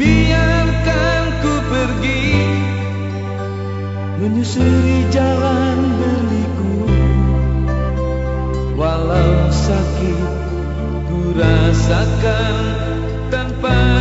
biarkan ku pergi menyusuri jalan berliku. Walau sakit ku rasakan tanpa